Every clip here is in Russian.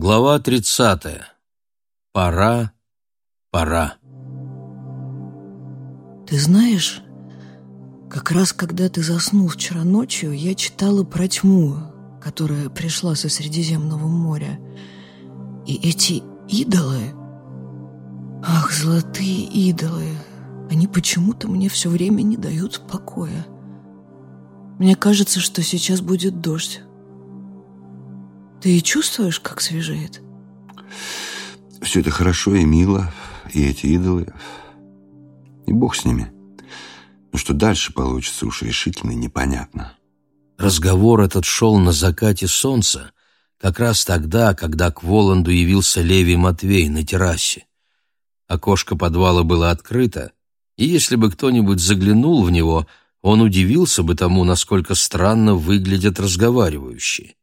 Глава 30. Пора, пора. Ты знаешь, как раз когда ты заснул вчера ночью, я читала про тьму, которая пришла со Средиземного моря. И эти идолы... Ах, золотые идолы! Они почему-то мне все время не дают покоя. Мне кажется, что сейчас будет дождь. Ты чувствуешь, как свежеет? Все это хорошо и мило, и эти идолы. И бог с ними. Но что дальше получится, уж решительно непонятно. Разговор этот шел на закате солнца, как раз тогда, когда к Воланду явился Левий Матвей на террасе. Окошко подвала было открыто, и если бы кто-нибудь заглянул в него, он удивился бы тому, насколько странно выглядят разговаривающие.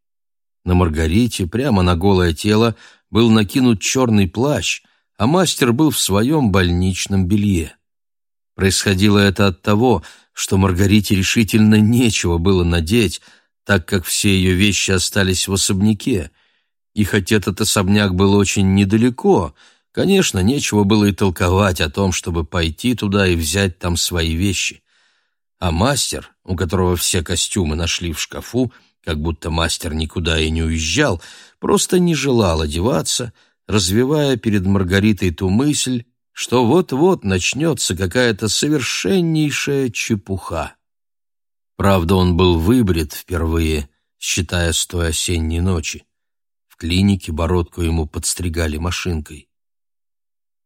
На Маргарите, прямо на голое тело, был накинут черный плащ, а мастер был в своем больничном белье. Происходило это от того, что Маргарите решительно нечего было надеть, так как все ее вещи остались в особняке. И хоть этот особняк был очень недалеко, конечно, нечего было и толковать о том, чтобы пойти туда и взять там свои вещи. А мастер, у которого все костюмы нашли в шкафу, как будто мастер никуда и не уезжал, просто не желал одеваться, развивая перед Маргаритой ту мысль, что вот-вот начнется какая-то совершеннейшая чепуха. Правда, он был выбрит впервые, считая с той осенней ночи. В клинике бородку ему подстригали машинкой.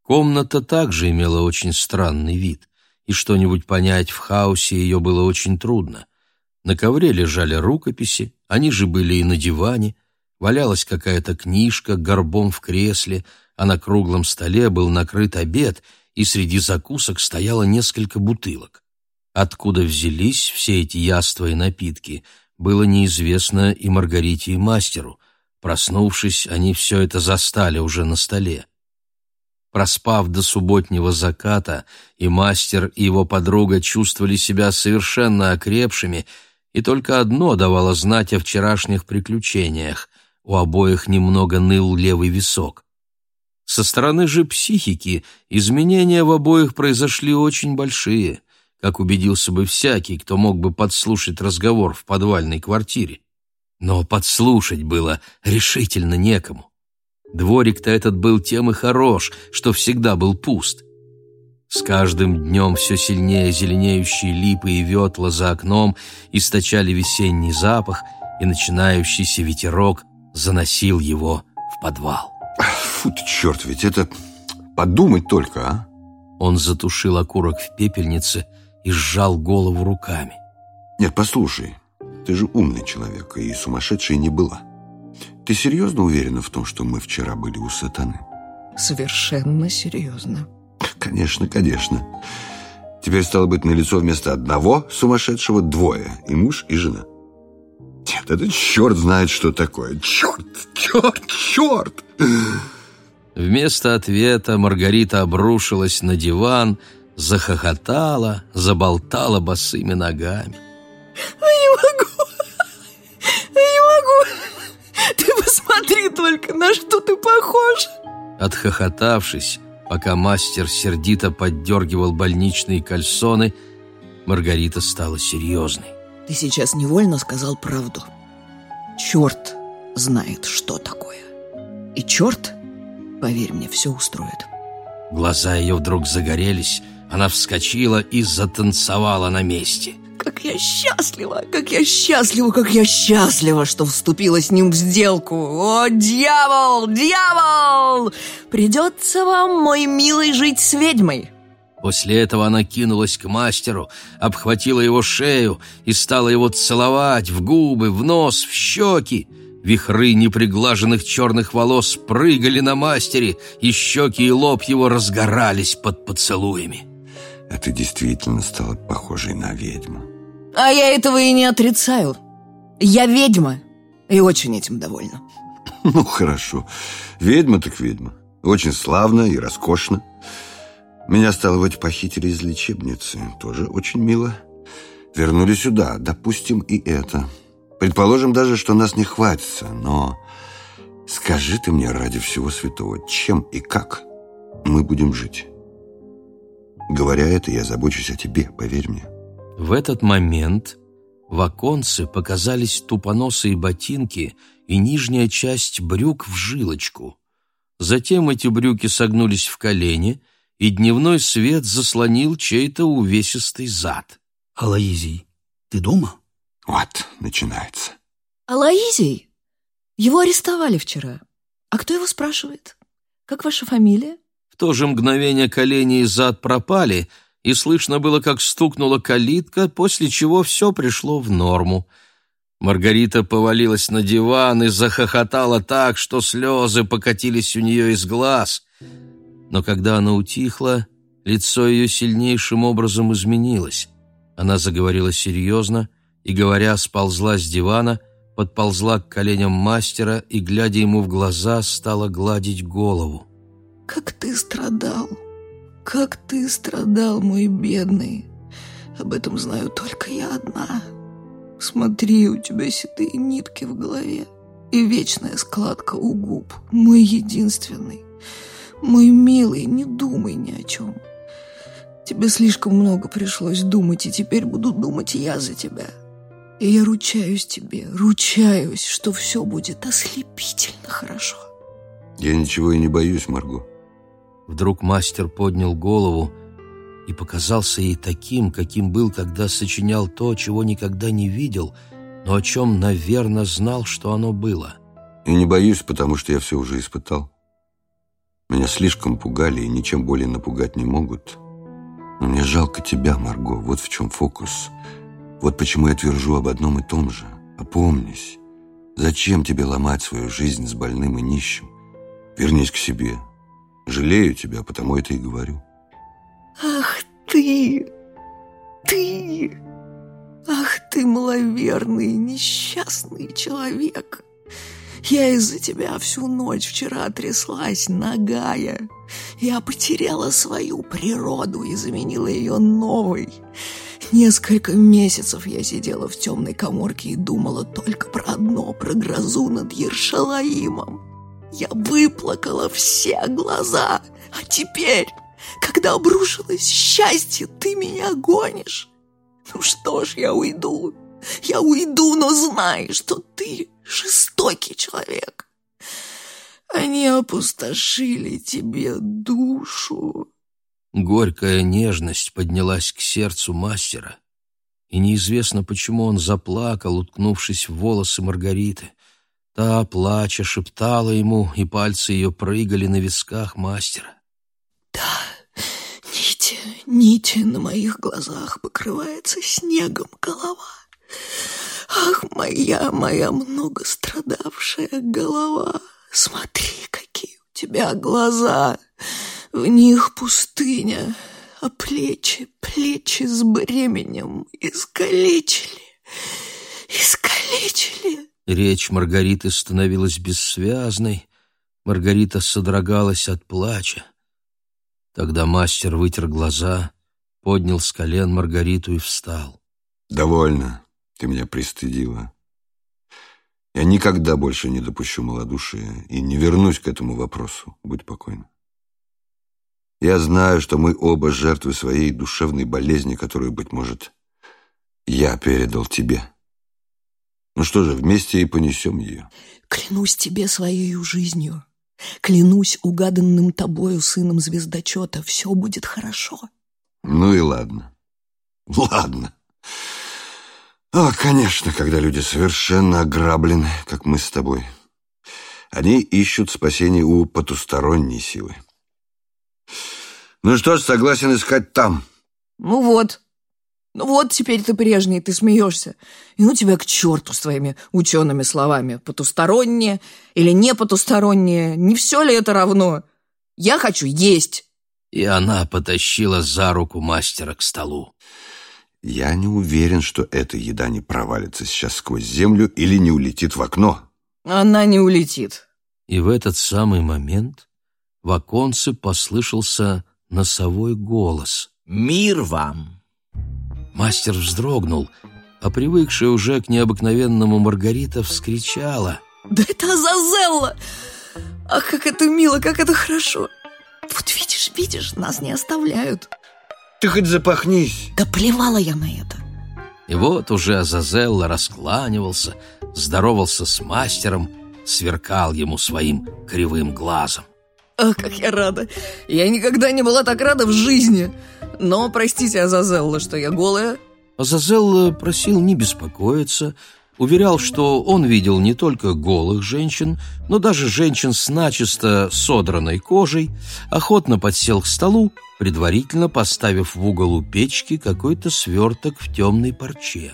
Комната также имела очень странный вид, и что-нибудь понять в хаосе ее было очень трудно. На ковре лежали рукописи, они же были и на диване, валялась какая-то книжка горбом в кресле, а на круглом столе был накрыт обед, и среди закусок стояло несколько бутылок. Откуда взялись все эти яства и напитки, было неизвестно и Маргарите, и мастеру. Проснувшись, они все это застали уже на столе. Проспав до субботнего заката, и мастер, и его подруга чувствовали себя совершенно окрепшими — и только одно давало знать о вчерашних приключениях. У обоих немного ныл левый висок. Со стороны же психики изменения в обоих произошли очень большие, как убедился бы всякий, кто мог бы подслушать разговор в подвальной квартире. Но подслушать было решительно некому. Дворик-то этот был тем и хорош, что всегда был пуст. С каждым днем все сильнее зеленеющие липы и ветла за окном источали весенний запах, и начинающийся ветерок заносил его в подвал. Фу ты, черт, ведь это подумать только, а? Он затушил окурок в пепельнице и сжал голову руками. Нет, послушай, ты же умный человек и сумасшедшей не была. Ты серьезно уверена в том, что мы вчера были у сатаны? Совершенно серьезно. Конечно, конечно. Теперь стало быть на лицо вместо одного сумасшедшего двое, и муж, и жена. Нет, это черт знает, что такое. Черт, черт, черт! Вместо ответа Маргарита обрушилась на диван, захохотала, заболтала босыми ногами. Не могу, не могу. Ты посмотри только, на что ты похож. Отхохотавшись, Пока мастер сердито поддергивал больничные кальсоны, Маргарита стала серьезной. Ты сейчас невольно сказал правду. Черт знает, что такое. И черт, поверь мне, все устроит. Глаза ее вдруг загорелись, она вскочила и затанцевала на месте. Как я счастлива, как я счастлива, как я счастлива, что вступила с ним в сделку. О, дьявол, дьявол! Придется вам, мой милый, жить с ведьмой. После этого она кинулась к мастеру, обхватила его шею и стала его целовать в губы, в нос, в щеки. Вихры неприглаженных черных волос прыгали на мастере, и щеки и лоб его разгорались под поцелуями. А ты действительно стала похожей на ведьму. А я этого и не отрицаю. Я ведьма, и очень этим довольна. Ну, хорошо. Ведьма так ведьма. Очень славно и роскошно. Меня, стало быть, похитили из лечебницы. Тоже очень мило. Вернули сюда. Допустим, и это. Предположим даже, что нас не хватится, но... Скажи ты мне ради всего святого, чем и как мы будем жить? Говоря это, я забочусь о тебе, поверь мне. В этот момент в оконце показались тупоносые ботинки и нижняя часть брюк в жилочку. Затем эти брюки согнулись в колени, и дневной свет заслонил чей-то увесистый зад. «Алаизий, ты дома?» Вот, начинается. Алаизий? Его арестовали вчера. А кто его спрашивает? Как ваша фамилия? В то же мгновение колени и зад пропали, и слышно было, как стукнула калитка, после чего все пришло в норму. Маргарита повалилась на диван и захохотала так, что слезы покатились у нее из глаз. Но когда она утихла, лицо ее сильнейшим образом изменилось. Она заговорила серьезно и, говоря, сползла с дивана, подползла к коленям мастера и, глядя ему в глаза, стала гладить голову. Как ты страдал, как ты страдал, мой бедный. Об этом знаю только я одна. Смотри, у тебя седые нитки в голове и вечная складка у губ. Мой единственный, мой милый, не думай ни о чем. Тебе слишком много пришлось думать, и теперь буду думать я за тебя. И я ручаюсь тебе, ручаюсь, что все будет ослепительно хорошо. Я ничего и не боюсь, Марго. Вдруг мастер поднял голову и показался ей таким, каким был, когда сочинял то, чего никогда не видел, но о чем, наверное, знал, что оно было. И не боюсь, потому что я все уже испытал. Меня слишком пугали и ничем более напугать не могут. Но мне жалко тебя, Марго, вот в чем фокус. Вот почему я твержу об одном и том же. Опомнись. Зачем тебе ломать свою жизнь с больным и нищим? Вернись к себе. Жалею тебя, потому это и говорю. Ах ты! Ты! Ах ты, маловерный, несчастный человек! Я из-за тебя всю ночь вчера тряслась, нагая. Я потеряла свою природу и заменила ее новой. Несколько месяцев я сидела в темной коморке и думала только про одно, про грозу над Ершалаимом. Я выплакала все глаза, а теперь, когда обрушилось счастье, ты меня гонишь. Ну что ж, я уйду, я уйду, но знай, что ты жестокий человек. Они опустошили тебе душу. Горькая нежность поднялась к сердцу мастера, и неизвестно, почему он заплакал, уткнувшись в волосы Маргариты. Та, плача, шептала ему, и пальцы ее прыгали на висках мастера. Да, нити, нити на моих глазах покрывается снегом голова. Ах, моя, моя многострадавшая голова, смотри, какие у тебя глаза, в них пустыня, а плечи, плечи с бременем искалечили, искалечили. Речь Маргариты становилась бессвязной, Маргарита содрогалась от плача. Тогда мастер вытер глаза, поднял с колен Маргариту и встал. «Довольно. Ты меня пристыдила. Я никогда больше не допущу малодушия и не вернусь к этому вопросу. Будь покойна. Я знаю, что мы оба жертвы своей душевной болезни, которую, быть может, я передал тебе. Ну что же, вместе и понесем ее. Клянусь тебе своей жизнью. Клянусь угаданным тобою сыном звездочета. Все будет хорошо. Ну и ладно. Ладно. О, конечно, когда люди совершенно ограблены, как мы с тобой. Они ищут спасение у потусторонней силы. Ну что ж, согласен искать там. Ну вот. Ну вот теперь ты прежний, ты смеешься. И ну тебя к черту с твоими учеными словами. Потустороннее или не потустороннее. Не все ли это равно? Я хочу есть. И она потащила за руку мастера к столу. Я не уверен, что эта еда не провалится сейчас сквозь землю или не улетит в окно. Она не улетит. И в этот самый момент в оконце послышался носовой голос. «Мир вам!» Мастер вздрогнул, а привыкшая уже к необыкновенному Маргарита вскричала. Да это Азазелла! Ах, как это мило, как это хорошо! Вот видишь, видишь, нас не оставляют. Ты хоть запахнись. Да плевала я на это. И вот уже Азазелла раскланивался, здоровался с мастером, сверкал ему своим кривым глазом. Ах, как я рада! Я никогда не была так рада в жизни. Но простите, Азазелла, что я голая. Азазелла просил не беспокоиться, уверял, что он видел не только голых женщин, но даже женщин с начисто содранной кожей, охотно подсел к столу, предварительно поставив в угол у печки какой-то сверток в темной парче.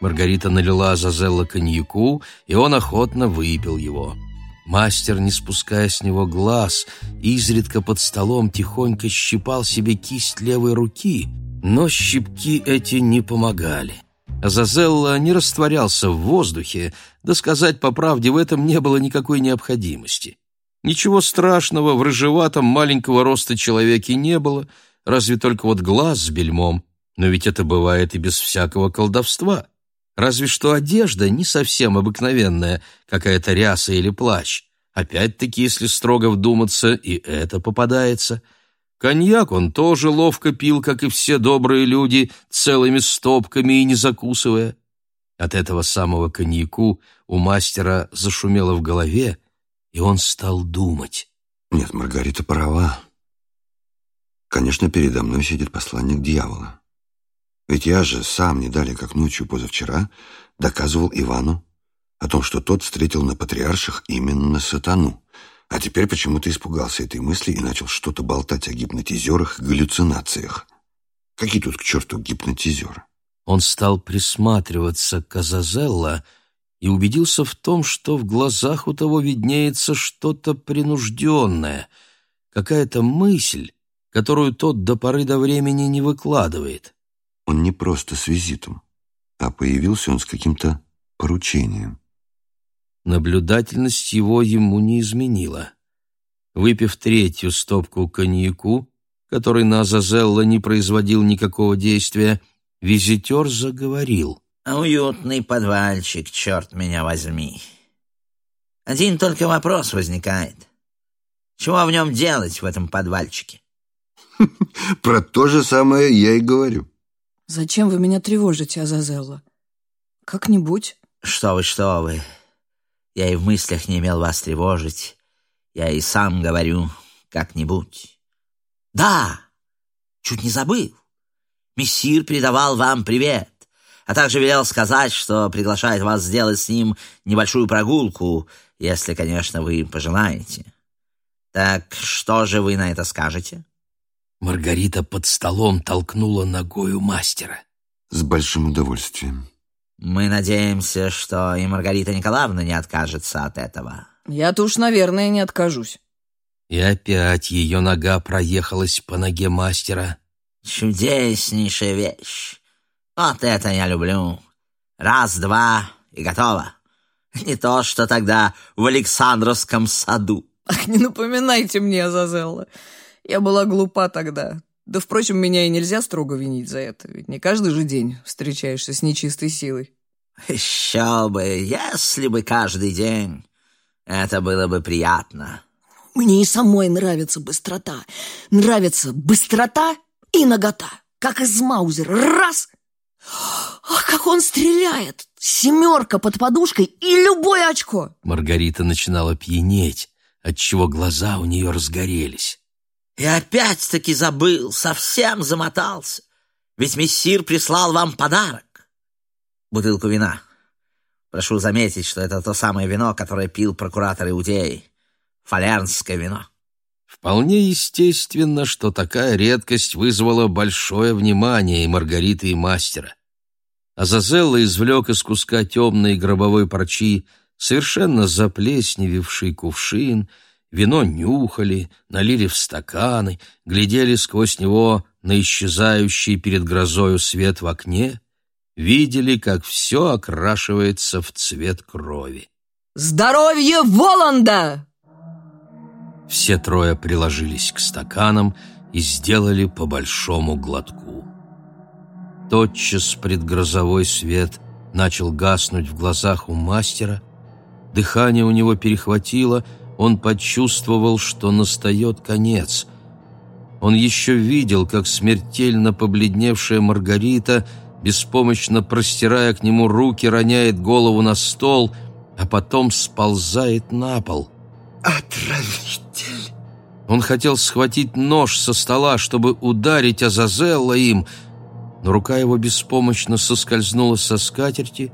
Маргарита налила Азазелла коньяку, и он охотно выпил его. Мастер, не спуская с него глаз, изредка под столом тихонько щипал себе кисть левой руки, но щипки эти не помогали. Азазелла не растворялся в воздухе, да сказать по правде, в этом не было никакой необходимости. Ничего страшного в рыжеватом маленького роста человеке не было, разве только вот глаз с бельмом, но ведь это бывает и без всякого колдовства. Разве что одежда не совсем обыкновенная, какая-то ряса или плащ. Опять-таки, если строго вдуматься, и это попадается — Коньяк он тоже ловко пил, как и все добрые люди, целыми стопками и не закусывая. От этого самого коньяку у мастера зашумело в голове, и он стал думать. Нет, Маргарита права. Конечно, передо мной сидит посланник дьявола. Ведь я же сам не как ночью позавчера, доказывал Ивану о том, что тот встретил на патриарших именно сатану. А теперь почему-то испугался этой мысли и начал что-то болтать о гипнотизерах и галлюцинациях. Какие тут к черту гипнотизеры? Он стал присматриваться к Азазелла и убедился в том, что в глазах у того виднеется что-то принужденное, какая-то мысль, которую тот до поры до времени не выкладывает. Он не просто с визитом, а появился он с каким-то поручением. Наблюдательность его ему не изменила. Выпив третью стопку коньяку, который на Азазелла не производил никакого действия, визитер заговорил. «Уютный подвальчик, черт меня возьми. Один только вопрос возникает. Чего в нем делать, в этом подвальчике?» «Про то же самое я и говорю». «Зачем вы меня тревожите, Азазелла? Как-нибудь?» «Что вы, что вы. Я и в мыслях не имел вас тревожить. Я и сам говорю как-нибудь. Да, чуть не забыл. Мессир передавал вам привет, а также велел сказать, что приглашает вас сделать с ним небольшую прогулку, если, конечно, вы пожелаете. Так что же вы на это скажете? Маргарита под столом толкнула ногою мастера. С большим удовольствием. Мы надеемся, что и Маргарита Николаевна не откажется от этого. Я-то уж, наверное, не откажусь. И опять ее нога проехалась по ноге мастера. Чудеснейшая вещь. Вот это я люблю. Раз, два и готово. Не то, что тогда в Александровском саду. Ах, не напоминайте мне, Азазелла. Я была глупа тогда. Да, впрочем, меня и нельзя строго винить за это, ведь не каждый же день встречаешься с нечистой силой. Еще бы, если бы каждый день. Это было бы приятно. Мне и самой нравится быстрота. Нравится быстрота и нагота. Как из Маузера. Раз! Ах, как он стреляет! Семерка под подушкой и любое очко! Маргарита начинала пьянеть, отчего глаза у нее разгорелись. И опять-таки забыл, совсем замотался. Ведь мессир прислал вам подарок. Бутылку вина. Прошу заметить, что это то самое вино, которое пил прокуратор Иудеи. Фалернское вино. Вполне естественно, что такая редкость вызвала большое внимание и Маргариты, и мастера. Азазелла извлек из куска темной гробовой парчи совершенно заплесневевший кувшин — Вино нюхали, налили в стаканы, глядели сквозь него на исчезающий перед грозою свет в окне, видели, как все окрашивается в цвет крови. «Здоровье Воланда!» Все трое приложились к стаканам и сделали по большому глотку. Тотчас предгрозовой свет начал гаснуть в глазах у мастера, Дыхание у него перехватило, он почувствовал, что настает конец. Он еще видел, как смертельно побледневшая Маргарита, беспомощно простирая к нему руки, роняет голову на стол, а потом сползает на пол. «Отравитель!» Он хотел схватить нож со стола, чтобы ударить Азазелла им, но рука его беспомощно соскользнула со скатерти,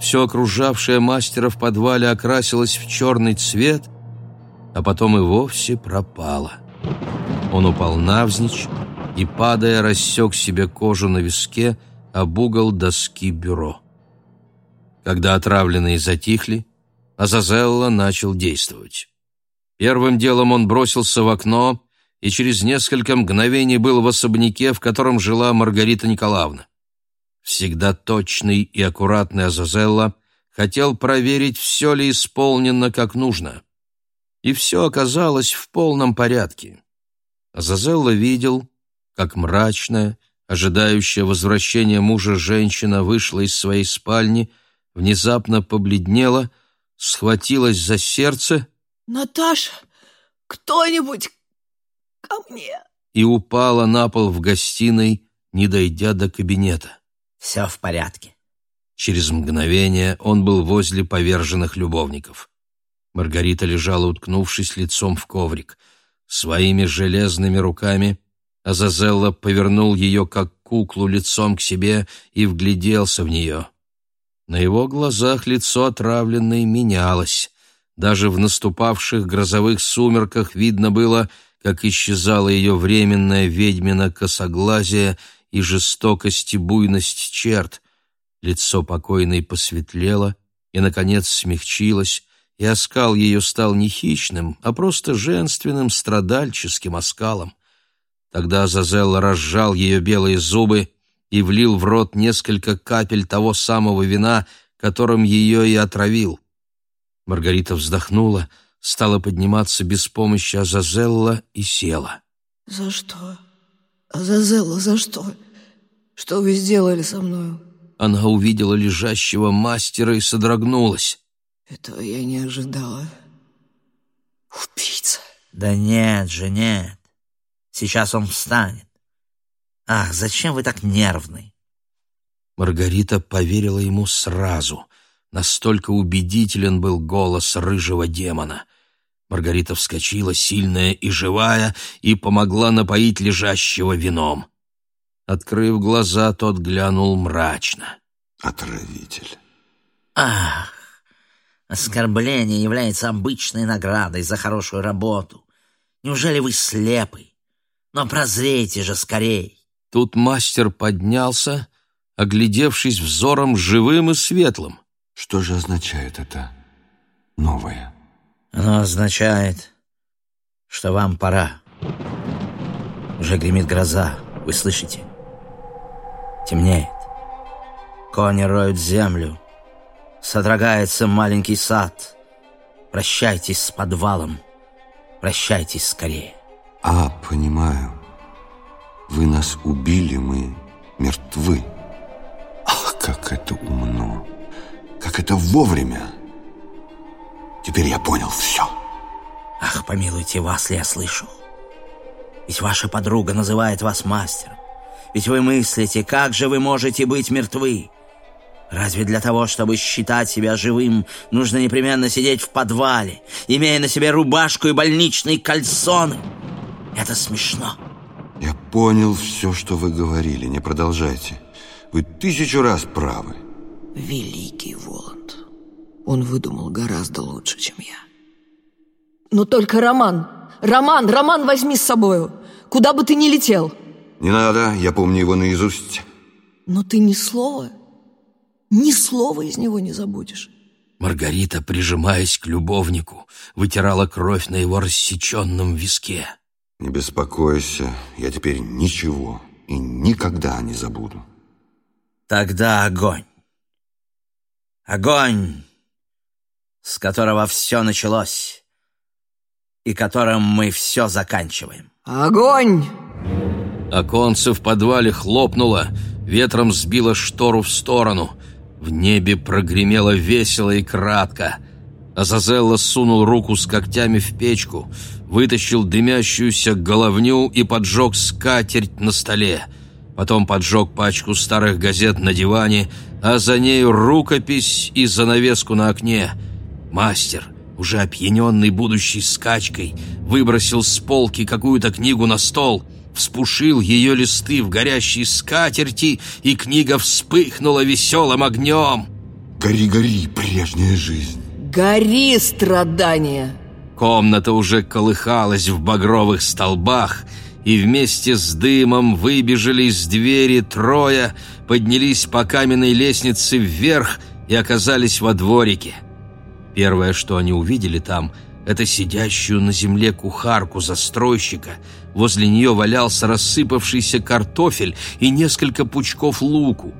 все окружавшее мастера в подвале окрасилось в черный цвет, а потом и вовсе пропало. Он упал навзничь и, падая, рассек себе кожу на виске об угол доски бюро. Когда отравленные затихли, Азазелла начал действовать. Первым делом он бросился в окно и через несколько мгновений был в особняке, в котором жила Маргарита Николаевна. Всегда точный и аккуратный Азазелла хотел проверить, все ли исполнено как нужно. И все оказалось в полном порядке. Азазелла видел, как мрачная, ожидающая возвращения мужа женщина вышла из своей спальни, внезапно побледнела, схватилась за сердце «Наташа, кто-нибудь ко мне!» и упала на пол в гостиной, не дойдя до кабинета. «Все в порядке». Через мгновение он был возле поверженных любовников. Маргарита лежала, уткнувшись лицом в коврик. Своими железными руками Азазелла повернул ее, как куклу, лицом к себе и вгляделся в нее. На его глазах лицо отравленной менялось. Даже в наступавших грозовых сумерках видно было, как исчезала ее временная ведьмина косоглазие и жестокость и буйность черт. Лицо покойной посветлело и, наконец, смягчилось, и оскал ее стал не хищным, а просто женственным страдальческим оскалом. Тогда Зазелла разжал ее белые зубы и влил в рот несколько капель того самого вина, которым ее и отравил. Маргарита вздохнула, стала подниматься без помощи Азазелла и села. «За что? Азазелла, за что? Что вы сделали со мною?» Она увидела лежащего мастера и содрогнулась. Этого я не ожидала. Убийца. Да нет же, нет. Сейчас он встанет. Ах, зачем вы так нервный? Маргарита поверила ему сразу. Настолько убедителен был голос рыжего демона. Маргарита вскочила, сильная и живая, и помогла напоить лежащего вином. Открыв глаза, тот глянул мрачно. Отравитель. Ах, оскорбление является обычной наградой за хорошую работу. Неужели вы слепы? Но прозрейте же скорей. Тут мастер поднялся, оглядевшись взором живым и светлым. Что же означает это новое? Оно означает, что вам пора. Уже гремит гроза, вы слышите? Темнеет. Кони роют землю. Содрогается маленький сад. Прощайтесь с подвалом. Прощайтесь скорее. А, понимаю. Вы нас убили, мы мертвы. Ах, как это умно! Как это вовремя! Теперь я понял все. Ах, помилуйте вас ли я слышу. Ведь ваша подруга называет вас мастером. Ведь вы мыслите, как же вы можете быть мертвы? Разве для того, чтобы считать себя живым, нужно непременно сидеть в подвале, имея на себе рубашку и больничные кальсоны? Это смешно. Я понял все, что вы говорили. Не продолжайте. Вы тысячу раз правы. Великий Воланд. Он выдумал гораздо лучше, чем я. Но только Роман. Роман, Роман возьми с собою. Куда бы ты ни летел. Не надо, я помню его наизусть. Но ты ни слова, ни слова из него не забудешь. Маргарита, прижимаясь к любовнику, вытирала кровь на его рассеченном виске. Не беспокойся, я теперь ничего и никогда не забуду. Тогда огонь. Огонь, с которого все началось и которым мы все заканчиваем. Огонь! Оконце в подвале хлопнуло, ветром сбило штору в сторону. В небе прогремело весело и кратко. Азазелла сунул руку с когтями в печку, вытащил дымящуюся головню и поджег скатерть на столе. Потом поджег пачку старых газет на диване, а за нею рукопись и занавеску на окне. Мастер, уже опьяненный будущей скачкой, выбросил с полки какую-то книгу на стол, вспушил ее листы в горящей скатерти, и книга вспыхнула веселым огнем. «Гори, гори, прежняя жизнь!» Гори, страдания! Комната уже колыхалась в багровых столбах, и вместе с дымом выбежали из двери трое, поднялись по каменной лестнице вверх и оказались во дворике. Первое, что они увидели там, это сидящую на земле кухарку застройщика. Возле нее валялся рассыпавшийся картофель и несколько пучков луку.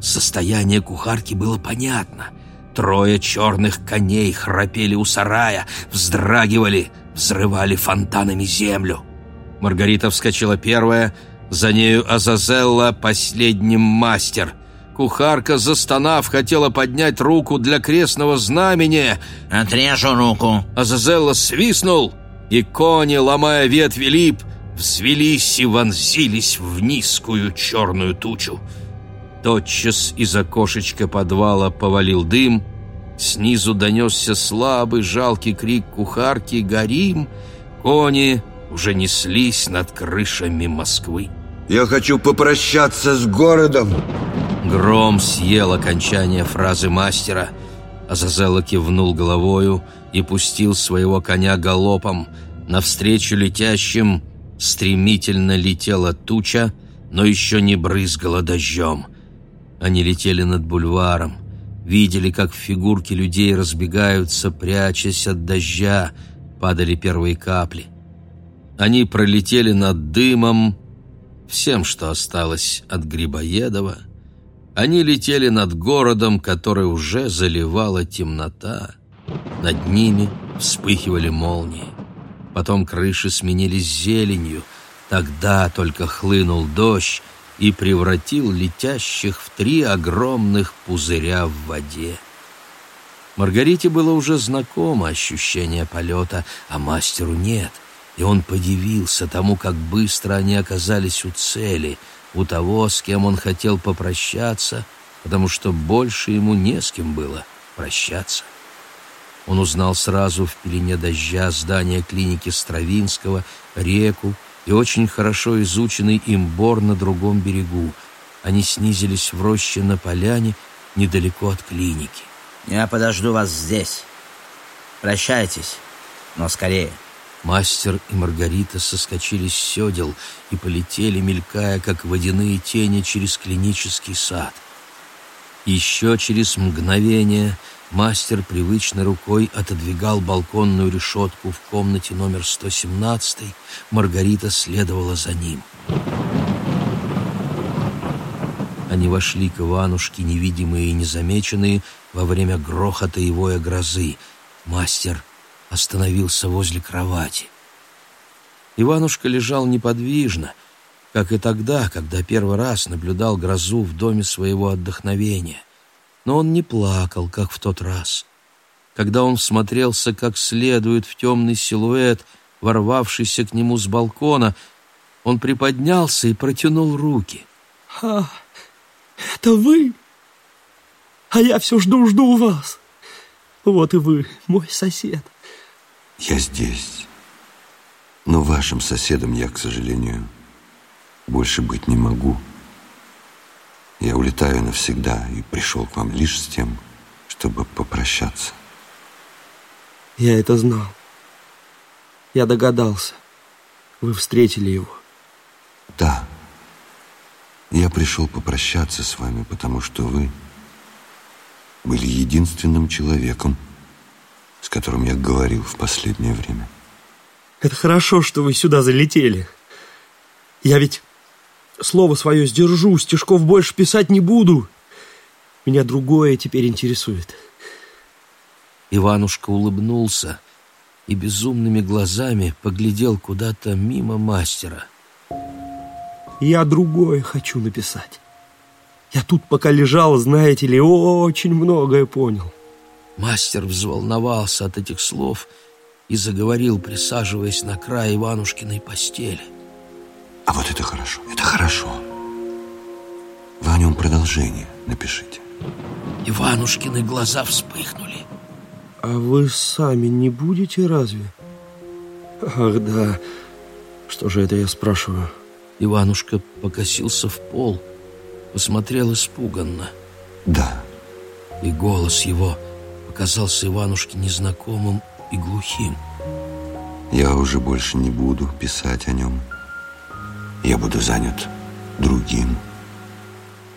Состояние кухарки было понятно. Трое черных коней храпели у сарая, вздрагивали, взрывали фонтанами землю. Маргарита вскочила первая, за нею Азазелла, последним мастер. Кухарка, застонав, хотела поднять руку для крестного знамения. «Отрежу руку!» Азазелла свистнул, и кони, ломая ветви лип, взвелись и вонзились в низкую черную тучу. Тотчас из окошечка подвала повалил дым, снизу донесся слабый жалкий крик кухарки «Горим!» Кони уже неслись над крышами Москвы. «Я хочу попрощаться с городом!» Гром съел окончание фразы мастера. Азазелла кивнул головою и пустил своего коня галопом. Навстречу летящим стремительно летела туча, но еще не брызгала дождем — они летели над бульваром, видели, как фигурки людей разбегаются, прячась от дождя, падали первые капли. Они пролетели над дымом, всем, что осталось от Грибоедова. Они летели над городом, который уже заливала темнота. Над ними вспыхивали молнии. Потом крыши сменились зеленью. Тогда только хлынул дождь, и превратил летящих в три огромных пузыря в воде. Маргарите было уже знакомо ощущение полета, а мастеру нет, и он подивился тому, как быстро они оказались у цели, у того, с кем он хотел попрощаться, потому что больше ему не с кем было прощаться. Он узнал сразу в пелене дождя здание клиники Стравинского, реку, и очень хорошо изученный им бор на другом берегу. Они снизились в роще на поляне недалеко от клиники. «Я подожду вас здесь. Прощайтесь, но скорее». Мастер и Маргарита соскочили с седел и полетели, мелькая, как водяные тени, через клинический сад. Еще через мгновение Мастер привычной рукой отодвигал балконную решетку в комнате номер 117. Маргарита следовала за ним. Они вошли к Иванушке, невидимые и незамеченные, во время грохота и воя грозы. Мастер остановился возле кровати. Иванушка лежал неподвижно, как и тогда, когда первый раз наблюдал грозу в доме своего отдохновения но он не плакал, как в тот раз. Когда он всмотрелся как следует в темный силуэт, ворвавшийся к нему с балкона, он приподнялся и протянул руки. «А, это вы? А я все жду-жду вас. Вот и вы, мой сосед». «Я здесь, но вашим соседом я, к сожалению, больше быть не могу». Я улетаю навсегда и пришел к вам лишь с тем, чтобы попрощаться. Я это знал. Я догадался. Вы встретили его. Да. Я пришел попрощаться с вами, потому что вы были единственным человеком, с которым я говорил в последнее время. Это хорошо, что вы сюда залетели. Я ведь Слово свое сдержу, стишков больше писать не буду. Меня другое теперь интересует. Иванушка улыбнулся и безумными глазами поглядел куда-то мимо мастера. Я другое хочу написать. Я тут пока лежал, знаете ли, очень многое понял. Мастер взволновался от этих слов и заговорил, присаживаясь на край Иванушкиной постели. А вот это хорошо, это хорошо. Вы о нем продолжение напишите. Иванушкины глаза вспыхнули. А вы сами не будете разве? Ах, да. Что же это я спрашиваю? Иванушка покосился в пол, посмотрел испуганно. Да. И голос его показался Иванушке незнакомым и глухим. Я уже больше не буду писать о нем. Я буду занят другим.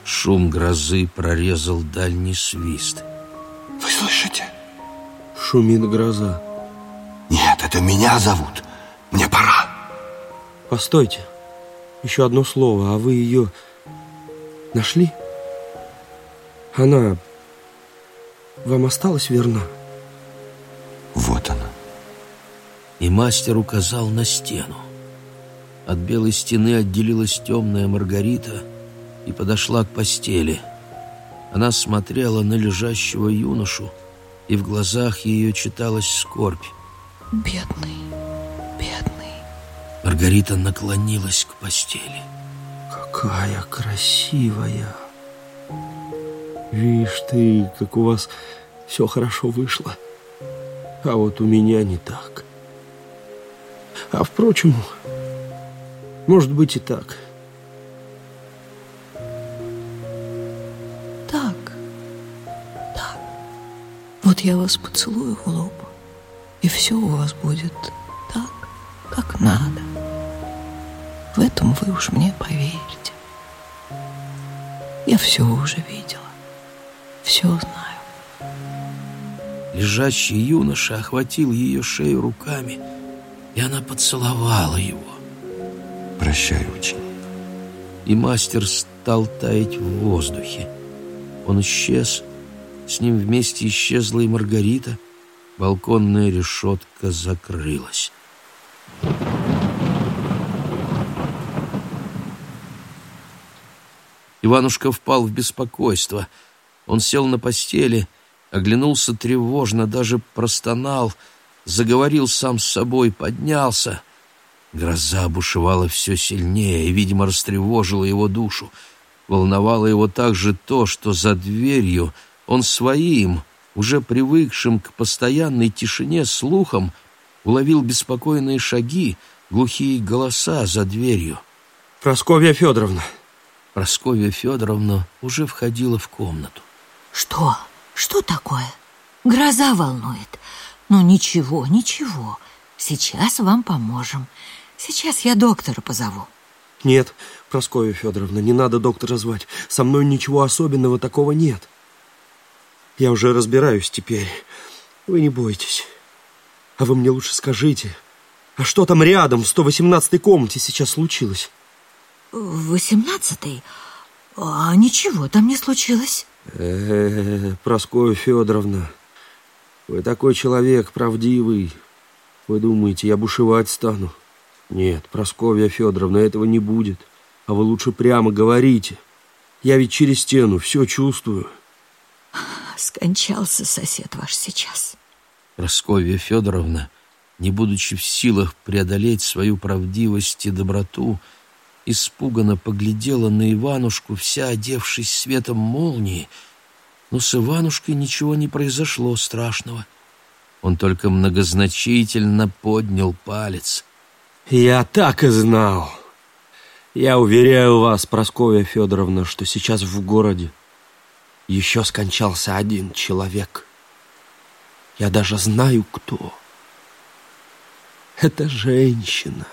Шум грозы прорезал дальний свист. Вы слышите? Шумит гроза. Нет, это меня зовут. Мне пора. Постойте. Еще одно слово, а вы ее нашли? Она вам осталась верна? Вот она. И мастер указал на стену. От белой стены отделилась темная Маргарита и подошла к постели. Она смотрела на лежащего юношу, и в глазах ее читалась скорбь. Бедный, бедный. Маргарита наклонилась к постели. Какая красивая! Видишь ты, как у вас все хорошо вышло. А вот у меня не так. А впрочем, может быть и так. Так, так. Вот я вас поцелую в лоб, и все у вас будет так, как надо. В этом вы уж мне поверите. Я все уже видела, все знаю. Лежащий юноша охватил ее шею руками, и она поцеловала его. Прощай, ученик. И мастер стал таять в воздухе. Он исчез, с ним вместе исчезла и Маргарита, балконная решетка закрылась. Иванушка впал в беспокойство. Он сел на постели, оглянулся тревожно, даже простонал, заговорил сам с собой, поднялся. Гроза бушевала все сильнее и, видимо, растревожила его душу. Волновало его также то, что за дверью он своим, уже привыкшим к постоянной тишине слухом, уловил беспокойные шаги, глухие голоса за дверью. Просковья Федоровна. Просковья Федоровна уже входила в комнату. Что? Что такое? Гроза волнует. Ну ничего, ничего. Сейчас вам поможем. Сейчас я доктора позову. Нет, Прасковья Федоровна, не надо доктора звать. Со мной ничего особенного такого нет. Я уже разбираюсь теперь. Вы не бойтесь. А вы мне лучше скажите, а что там рядом в 118-й комнате сейчас случилось? Восемнадцатый? А ничего там не случилось. Э, -э Прасковья Федоровна, вы такой человек правдивый. Вы думаете, я бушевать стану? Нет, Прасковья Федоровна, этого не будет. А вы лучше прямо говорите. Я ведь через стену все чувствую. Скончался сосед ваш сейчас. Прасковья Федоровна, не будучи в силах преодолеть свою правдивость и доброту, испуганно поглядела на Иванушку, вся одевшись светом молнии, но с Иванушкой ничего не произошло страшного. Он только многозначительно поднял палец. «Я так и знал. Я уверяю вас, Прасковья Федоровна, что сейчас в городе еще скончался один человек. Я даже знаю, кто. Это женщина».